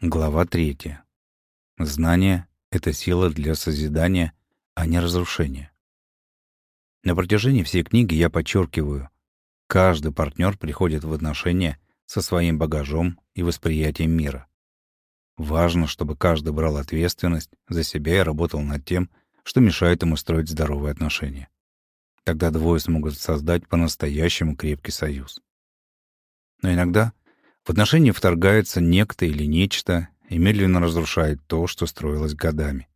Глава третья. Знание — это сила для созидания, а не разрушения. На протяжении всей книги я подчеркиваю, каждый партнер приходит в отношения со своим багажом и восприятием мира. Важно, чтобы каждый брал ответственность за себя и работал над тем, что мешает ему строить здоровые отношения. Тогда двое смогут создать по-настоящему крепкий союз. Но иногда в отношения вторгается некто или нечто и медленно разрушает то, что строилось годами.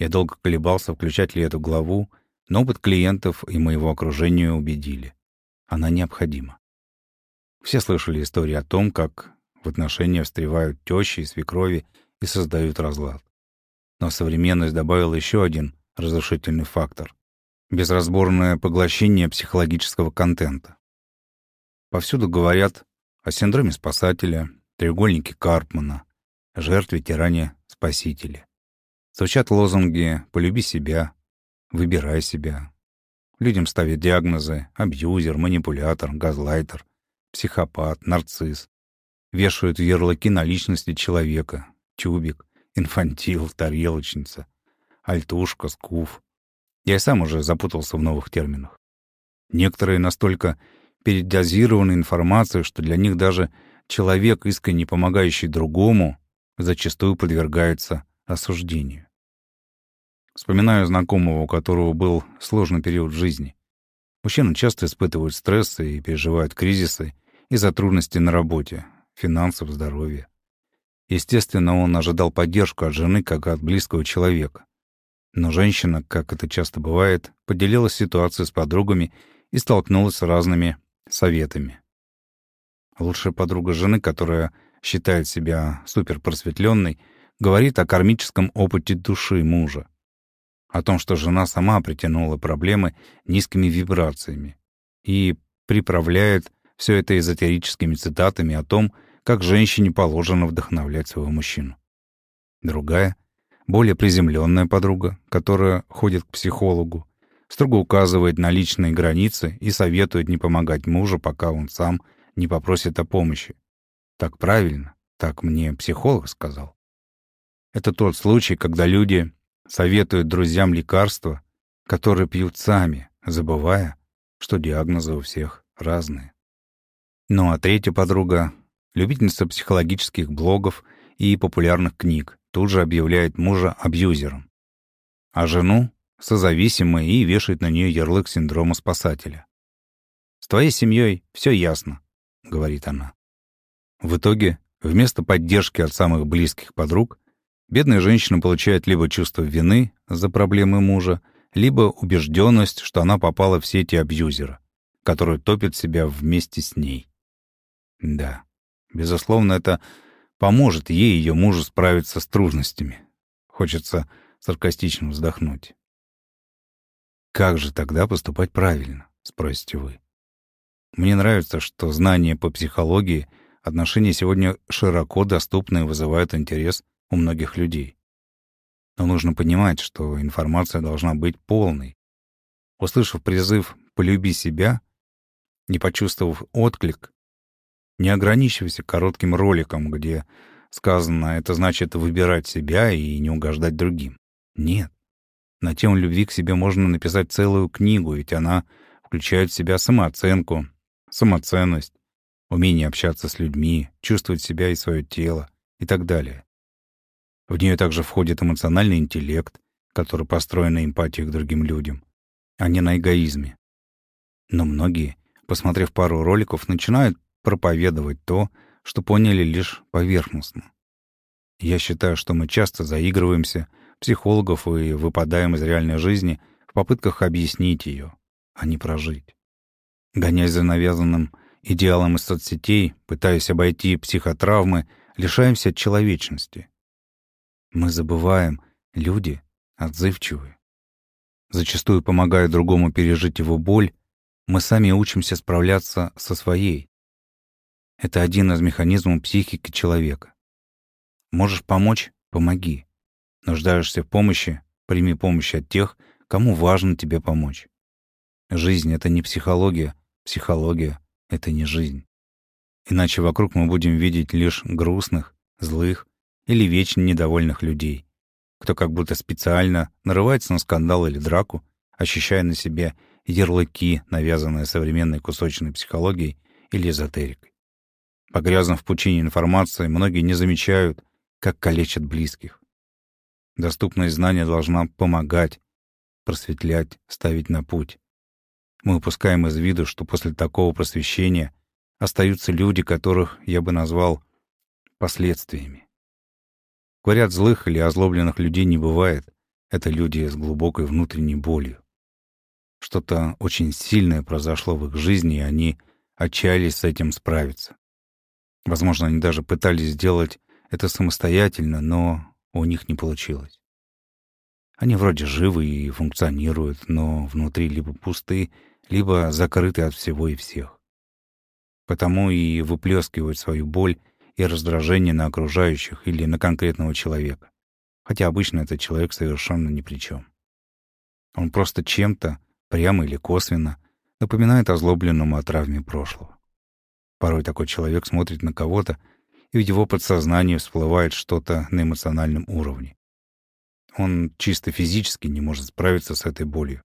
Я долго колебался, включать ли эту главу, но опыт клиентов и моего окружения убедили. Она необходима. Все слышали истории о том, как в отношения встревают тещи и свекрови и создают разлад. Но современность добавила еще один разрушительный фактор — безразборное поглощение психологического контента. Повсюду говорят о синдроме спасателя, треугольнике Карпмана, жертве, тиране, спасителе. Звучат лозунги «полюби себя», «выбирай себя». Людям ставят диагнозы «абьюзер», «манипулятор», «газлайтер», «психопат», «нарцисс». Вешают ярлыки на личности человека «тюбик», «инфантил», «тарелочница», «альтушка», «скуф». Я сам уже запутался в новых терминах. Некоторые настолько передозированы информацией, что для них даже человек, искренне помогающий другому, зачастую подвергается осуждению. Вспоминаю знакомого, у которого был сложный период жизни. Мужчины часто испытывают стрессы и переживают кризисы из-за трудностей на работе, финансов, здоровья. Естественно, он ожидал поддержку от жены, как от близкого человека. Но женщина, как это часто бывает, поделилась ситуацией с подругами и столкнулась с разными советами. Лучшая подруга жены, которая считает себя суперпросветленной, говорит о кармическом опыте души мужа. О том, что жена сама притянула проблемы низкими вибрациями и приправляет все это эзотерическими цитатами о том, как женщине положено вдохновлять своего мужчину. Другая, более приземленная подруга, которая ходит к психологу, строго указывает на личные границы и советует не помогать мужу, пока он сам не попросит о помощи. Так правильно, так мне психолог сказал. Это тот случай, когда люди советуют друзьям лекарства, которые пьют сами, забывая, что диагнозы у всех разные. Ну а третья подруга, любительница психологических блогов и популярных книг, тут же объявляет мужа абьюзером, а жену созависимой и вешает на нее ярлык синдрома спасателя. «С твоей семьей все ясно», — говорит она. В итоге, вместо поддержки от самых близких подруг, бедная женщина получает либо чувство вины за проблемы мужа, либо убежденность, что она попала в сети абьюзера, который топит себя вместе с ней. Да, безусловно, это поможет ей и ее мужу справиться с трудностями. Хочется саркастично вздохнуть. Как же тогда поступать правильно, спросите вы? Мне нравится, что знания по психологии отношения сегодня широко доступны и вызывают интерес у многих людей. Но нужно понимать, что информация должна быть полной. Услышав призыв «полюби себя», не почувствовав отклик, не ограничивайся коротким роликом, где сказано «это значит выбирать себя и не угождать другим». Нет. На тему любви к себе можно написать целую книгу, ведь она включает в себя самооценку, самоценность, умение общаться с людьми, чувствовать себя и свое тело и так далее. В нее также входит эмоциональный интеллект, который построен на эмпатии к другим людям, а не на эгоизме. Но многие, посмотрев пару роликов, начинают проповедовать то, что поняли лишь поверхностно. Я считаю, что мы часто заигрываемся — психологов и выпадаем из реальной жизни в попытках объяснить ее, а не прожить. Гоняясь за навязанным идеалом из соцсетей, пытаясь обойти психотравмы, лишаемся человечности. Мы забываем, люди отзывчивые. Зачастую помогая другому пережить его боль, мы сами учимся справляться со своей. Это один из механизмов психики человека. Можешь помочь — помоги. Нуждаешься в помощи, прими помощь от тех, кому важно тебе помочь. Жизнь — это не психология, психология — это не жизнь. Иначе вокруг мы будем видеть лишь грустных, злых, или вечно недовольных людей, кто как будто специально нарывается на скандал или драку, ощущая на себе ярлыки, навязанные современной кусочной психологией или эзотерикой. Погрязнув в пучине информации, многие не замечают, как калечат близких. Доступность знания должна помогать, просветлять, ставить на путь. Мы упускаем из виду, что после такого просвещения остаются люди, которых я бы назвал последствиями. Говорят, злых или озлобленных людей не бывает. Это люди с глубокой внутренней болью. Что-то очень сильное произошло в их жизни, и они отчаялись с этим справиться. Возможно, они даже пытались сделать это самостоятельно, но у них не получилось. Они вроде живы и функционируют, но внутри либо пусты, либо закрыты от всего и всех. Потому и выплескивают свою боль и раздражение на окружающих или на конкретного человека. Хотя обычно этот человек совершенно ни при чем. Он просто чем-то, прямо или косвенно, напоминает озлобленному о травме прошлого. Порой такой человек смотрит на кого-то, и в его подсознании всплывает что-то на эмоциональном уровне. Он чисто физически не может справиться с этой болью.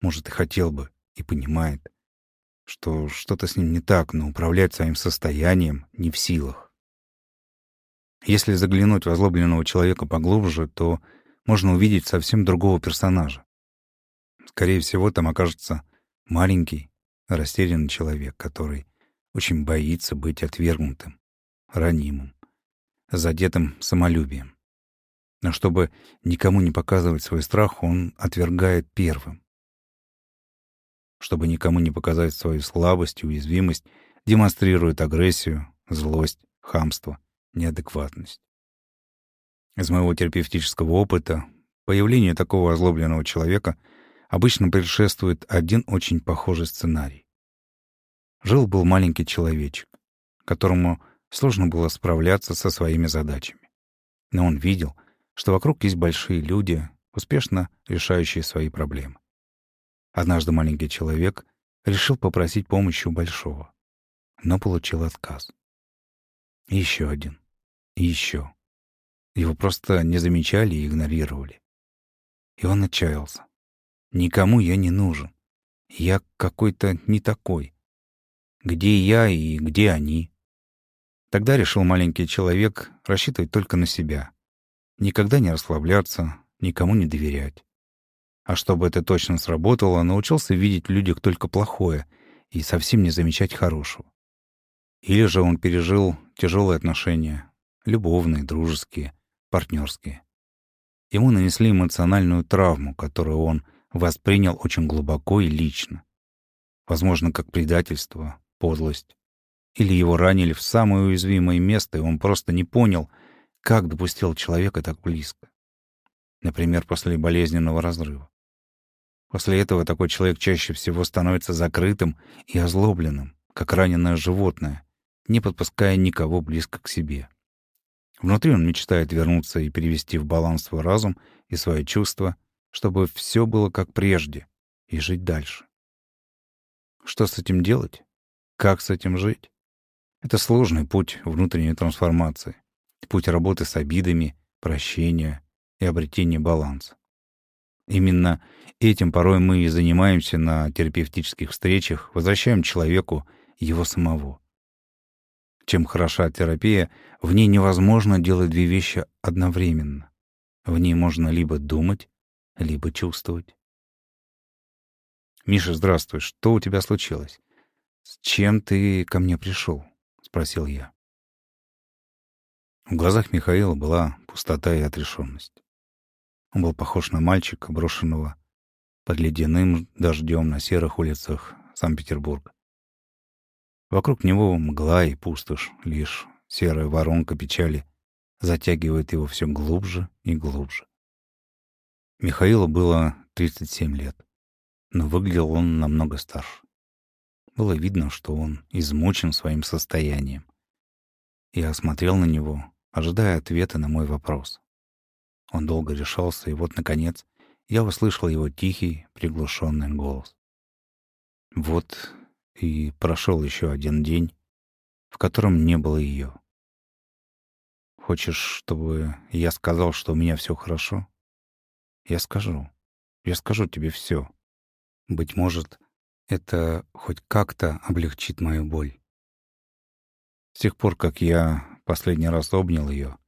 Может, и хотел бы, и понимает, что что-то с ним не так, но управлять своим состоянием не в силах. Если заглянуть в озлобленного человека поглубже, то можно увидеть совсем другого персонажа. Скорее всего, там окажется маленький, растерянный человек, который очень боится быть отвергнутым, ранимым, задетым самолюбием. Но чтобы никому не показывать свой страх, он отвергает первым. Чтобы никому не показать свою слабость и уязвимость, демонстрирует агрессию, злость, хамство, неадекватность. Из моего терапевтического опыта появлению такого озлобленного человека обычно предшествует один очень похожий сценарий. Жил-был маленький человечек, которому сложно было справляться со своими задачами. Но он видел, что вокруг есть большие люди, успешно решающие свои проблемы. Однажды маленький человек решил попросить помощи у большого, но получил отказ. И еще один. И еще. Его просто не замечали и игнорировали. И он отчаялся. Никому я не нужен. Я какой-то не такой. Где я и где они? Тогда решил маленький человек рассчитывать только на себя, Никогда не расслабляться, никому не доверять. А чтобы это точно сработало, научился видеть в людях только плохое и совсем не замечать хорошего. Или же он пережил тяжелые отношения, любовные, дружеские, партнерские. Ему нанесли эмоциональную травму, которую он воспринял очень глубоко и лично. Возможно, как предательство, подлость. Или его ранили в самое уязвимое место, и он просто не понял — как допустил человека так близко? Например, после болезненного разрыва. После этого такой человек чаще всего становится закрытым и озлобленным, как раненое животное, не подпуская никого близко к себе. Внутри он мечтает вернуться и перевести в баланс свой разум и свои чувства, чтобы все было как прежде, и жить дальше. Что с этим делать? Как с этим жить? Это сложный путь внутренней трансформации путь работы с обидами, прощения и обретения баланса. Именно этим порой мы и занимаемся на терапевтических встречах, возвращаем человеку его самого. Чем хороша терапия, в ней невозможно делать две вещи одновременно. В ней можно либо думать, либо чувствовать. «Миша, здравствуй. Что у тебя случилось? С чем ты ко мне пришел?» — спросил я. В глазах Михаила была пустота и отрешенность. Он был похож на мальчика, брошенного под ледяным дождем на серых улицах Санкт-Петербурга. Вокруг него мгла и пустошь, лишь серая воронка печали затягивает его все глубже и глубже. Михаилу было 37 лет, но выглядел он намного старше. Было видно, что он измучен своим состоянием. Я осмотрел на него, ожидая ответа на мой вопрос. Он долго решался, и вот, наконец, я услышал его тихий, приглушенный голос. Вот и прошел еще один день, в котором не было ее. Хочешь, чтобы я сказал, что у меня все хорошо? Я скажу. Я скажу тебе все. Быть может, это хоть как-то облегчит мою боль. С тех пор, как я последний раз обнял ее,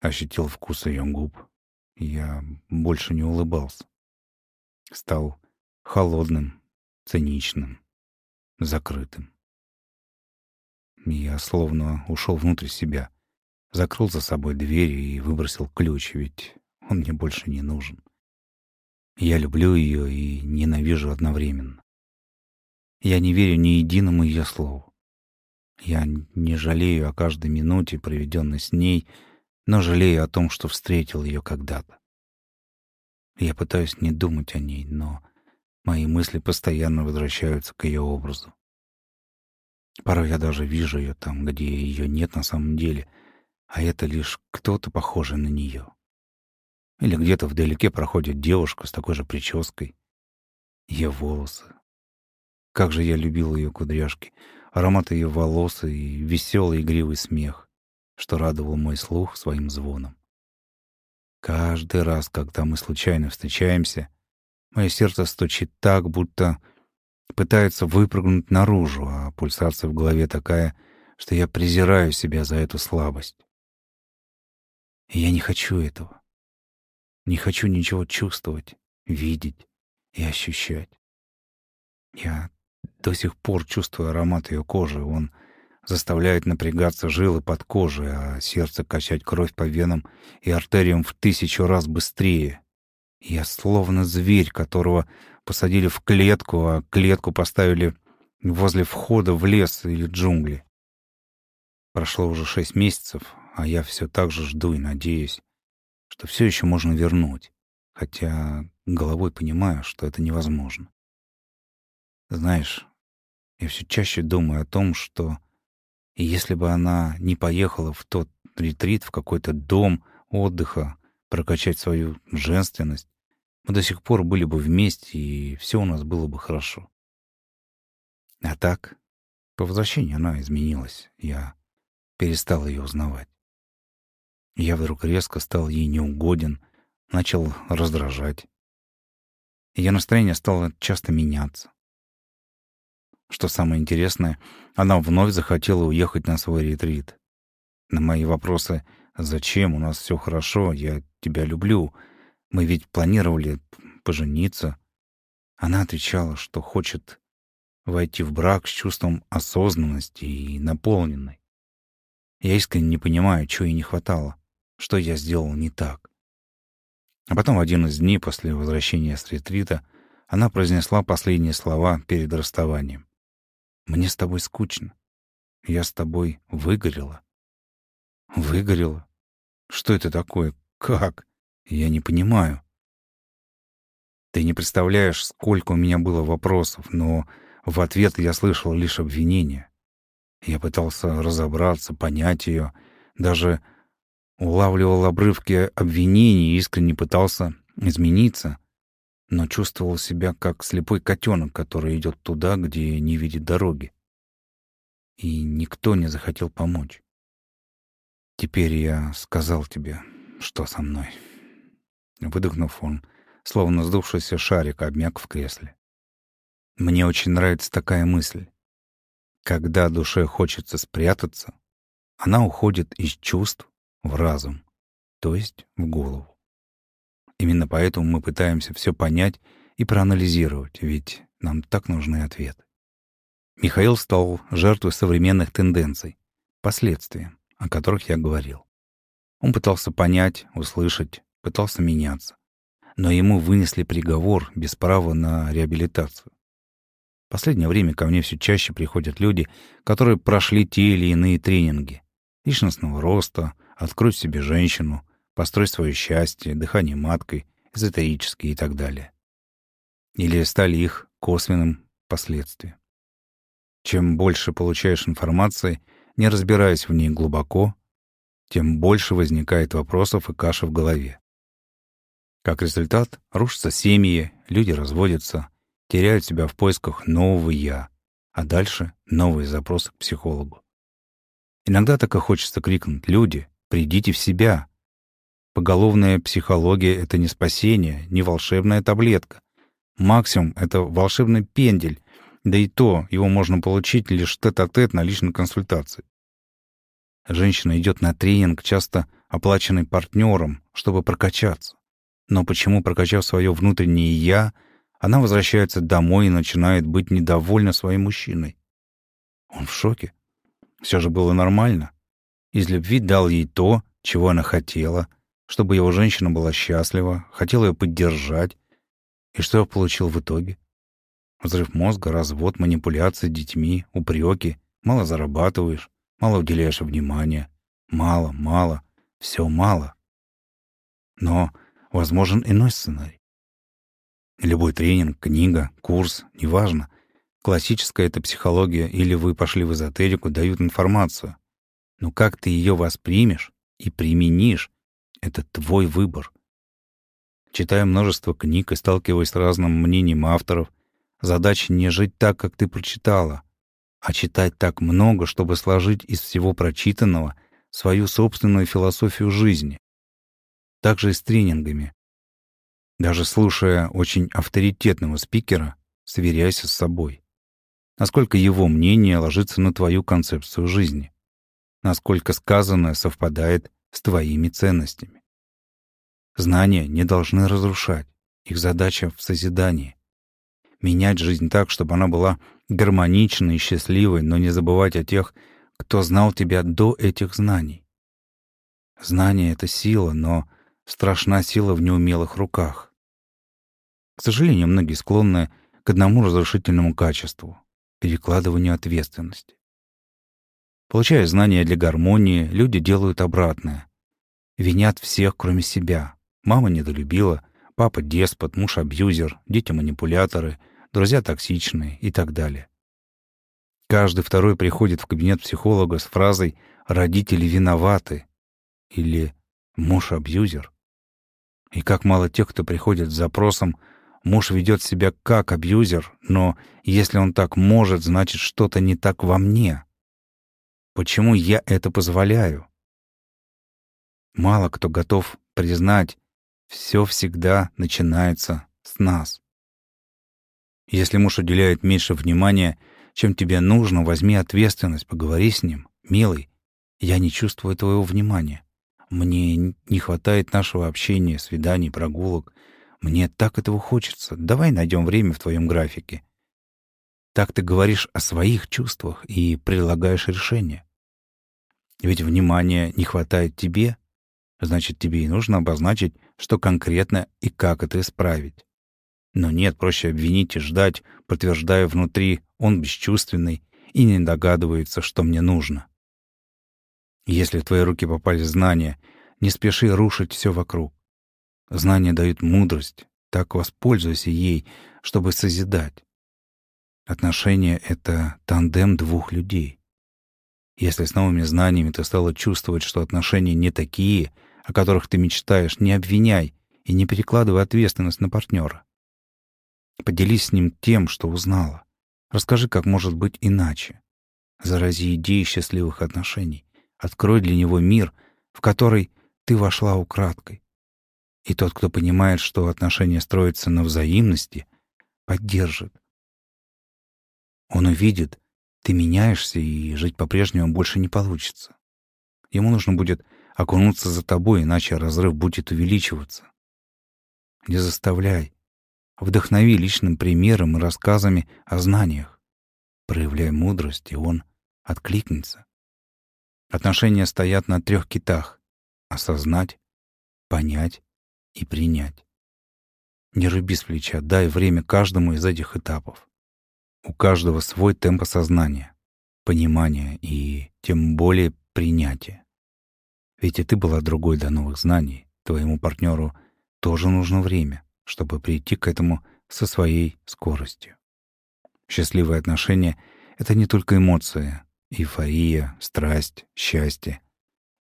ощутил вкус ее губ, я больше не улыбался. Стал холодным, циничным, закрытым. Я словно ушел внутрь себя, закрыл за собой дверь и выбросил ключ, ведь он мне больше не нужен. Я люблю ее и ненавижу одновременно. Я не верю ни единому ее слову. Я не жалею о каждой минуте, проведенной с ней, но жалею о том, что встретил ее когда-то. Я пытаюсь не думать о ней, но мои мысли постоянно возвращаются к ее образу. Порой я даже вижу ее там, где ее нет на самом деле, а это лишь кто-то похожий на нее. Или где-то вдалеке проходит девушка с такой же прической. Ее волосы. Как же я любил ее кудряшки, аромат ее волос и веселый игривый смех, что радовал мой слух своим звоном. Каждый раз, когда мы случайно встречаемся, мое сердце стучит так, будто пытается выпрыгнуть наружу, а пульсация в голове такая, что я презираю себя за эту слабость. И я не хочу этого. Не хочу ничего чувствовать, видеть и ощущать. Я до сих пор чувствую аромат ее кожи. Он заставляет напрягаться жилы под кожей, а сердце качать кровь по венам и артериям в тысячу раз быстрее. Я словно зверь, которого посадили в клетку, а клетку поставили возле входа в лес или джунгли. Прошло уже шесть месяцев, а я все так же жду и надеюсь, что все еще можно вернуть, хотя головой понимаю, что это невозможно. Знаешь, я все чаще думаю о том, что если бы она не поехала в тот ретрит, в какой-то дом отдыха, прокачать свою женственность, мы до сих пор были бы вместе, и все у нас было бы хорошо. А так, по возвращении она изменилась. Я перестал ее узнавать. Я вдруг резко стал ей неугоден, начал раздражать. Ее настроение стало часто меняться. Что самое интересное, она вновь захотела уехать на свой ретрит. На мои вопросы «Зачем? У нас все хорошо, я тебя люблю. Мы ведь планировали пожениться». Она отвечала, что хочет войти в брак с чувством осознанности и наполненной. Я искренне не понимаю, чего ей не хватало что я сделал не так. А потом в один из дней после возвращения с ретрита она произнесла последние слова перед расставанием. «Мне с тобой скучно. Я с тобой выгорела». «Выгорела? Что это такое? Как? Я не понимаю». Ты не представляешь, сколько у меня было вопросов, но в ответ я слышал лишь обвинения. Я пытался разобраться, понять ее, даже улавливал обрывки обвинений и искренне пытался измениться, но чувствовал себя как слепой котенок, который идет туда, где не видит дороги. И никто не захотел помочь. Теперь я сказал тебе, что со мной. Выдохнув, он, словно сдувшийся шарик, обмяк в кресле. Мне очень нравится такая мысль. Когда душе хочется спрятаться, она уходит из чувств в разум, то есть в голову. Именно поэтому мы пытаемся все понять и проанализировать, ведь нам так нужны ответы. Михаил стал жертвой современных тенденций, последствиям, о которых я говорил. Он пытался понять, услышать, пытался меняться. Но ему вынесли приговор без права на реабилитацию. В последнее время ко мне все чаще приходят люди, которые прошли те или иные тренинги личностного роста, открой себе женщину, построй свое счастье, дыхание маткой, эзотерические и так далее. Или стали их косвенным последствием. Чем больше получаешь информации, не разбираясь в ней глубоко, тем больше возникает вопросов и каша в голове. Как результат, рушатся семьи, люди разводятся, теряют себя в поисках нового «я», а дальше новые запросы к психологу. Иногда так и хочется крикнуть «Люди, придите в себя. Поголовная психология — это не спасение, не волшебная таблетка. Максимум — это волшебный пендель, да и то его можно получить лишь тет-а-тет -тет на личной консультации. Женщина идет на тренинг, часто оплаченный партнером, чтобы прокачаться. Но почему, прокачав свое внутреннее «я», она возвращается домой и начинает быть недовольна своим мужчиной? Он в шоке. Все же было нормально. Из любви дал ей то, чего она хотела, чтобы его женщина была счастлива, хотел ее поддержать. И что я получил в итоге? Взрыв мозга, развод, манипуляции детьми, упреки, мало зарабатываешь, мало уделяешь внимания. Мало, мало, все мало. Но возможен иной сценарий. Любой тренинг, книга, курс, неважно, классическая это психология или вы пошли в эзотерику, дают информацию. Но как ты ее воспримешь и применишь, это твой выбор. Читая множество книг и сталкиваясь с разным мнением авторов, задача не жить так, как ты прочитала, а читать так много, чтобы сложить из всего прочитанного свою собственную философию жизни. Так же и с тренингами. Даже слушая очень авторитетного спикера, сверяйся с собой. Насколько его мнение ложится на твою концепцию жизни. Насколько сказанное совпадает с твоими ценностями. Знания не должны разрушать. Их задача в созидании. Менять жизнь так, чтобы она была гармоничной и счастливой, но не забывать о тех, кто знал тебя до этих знаний. Знание — это сила, но страшна сила в неумелых руках. К сожалению, многие склонны к одному разрушительному качеству — перекладыванию ответственности. Получая знания для гармонии, люди делают обратное. Винят всех, кроме себя. Мама недолюбила, папа деспот, муж абьюзер, дети манипуляторы, друзья токсичные и так далее. Каждый второй приходит в кабинет психолога с фразой «родители виноваты» или «муж абьюзер». И как мало тех, кто приходит с запросом «муж ведет себя как абьюзер, но если он так может, значит что-то не так во мне». Почему я это позволяю? Мало кто готов признать, все всегда начинается с нас. Если муж уделяет меньше внимания, чем тебе нужно, возьми ответственность, поговори с ним. Милый, я не чувствую твоего внимания. Мне не хватает нашего общения, свиданий, прогулок. Мне так этого хочется. Давай найдем время в твоем графике. Так ты говоришь о своих чувствах и предлагаешь решение. Ведь внимания не хватает тебе, значит, тебе и нужно обозначить, что конкретно и как это исправить. Но нет, проще обвинить и ждать, подтверждая внутри, он бесчувственный и не догадывается, что мне нужно. Если в твои руки попали знания, не спеши рушить все вокруг. Знания дают мудрость, так воспользуйся ей, чтобы созидать. Отношения — это тандем двух людей. Если с новыми знаниями ты стала чувствовать, что отношения не такие, о которых ты мечтаешь, не обвиняй и не перекладывай ответственность на партнера. Поделись с ним тем, что узнала. Расскажи, как может быть иначе. Зарази идеи счастливых отношений. Открой для него мир, в который ты вошла украдкой. И тот, кто понимает, что отношения строятся на взаимности, поддержит. Он увидит, ты меняешься, и жить по-прежнему больше не получится. Ему нужно будет окунуться за тобой, иначе разрыв будет увеличиваться. Не заставляй. Вдохнови личным примером и рассказами о знаниях. Проявляй мудрость, и он откликнется. Отношения стоят на трех китах — осознать, понять и принять. Не рыби с плеча, дай время каждому из этих этапов. У каждого свой темп осознания, понимания и тем более принятия. Ведь и ты была другой до новых знаний. Твоему партнеру тоже нужно время, чтобы прийти к этому со своей скоростью. Счастливые отношения — это не только эмоции, эйфория, страсть, счастье.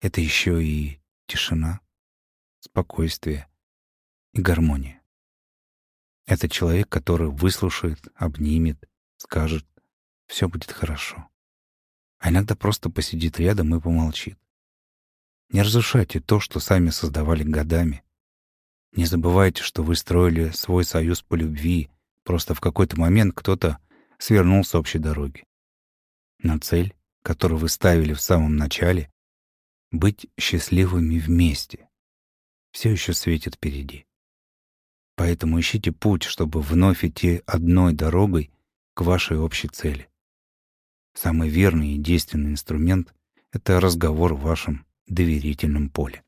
Это еще и тишина, спокойствие и гармония. Это человек, который выслушает, обнимет, скажет «все будет хорошо». А иногда просто посидит рядом и помолчит. Не разрушайте то, что сами создавали годами. Не забывайте, что вы строили свой союз по любви, просто в какой-то момент кто-то свернул с общей дороги. Но цель, которую вы ставили в самом начале, быть счастливыми вместе, все еще светит впереди. Поэтому ищите путь, чтобы вновь идти одной дорогой к вашей общей цели. Самый верный и действенный инструмент — это разговор в вашем доверительном поле.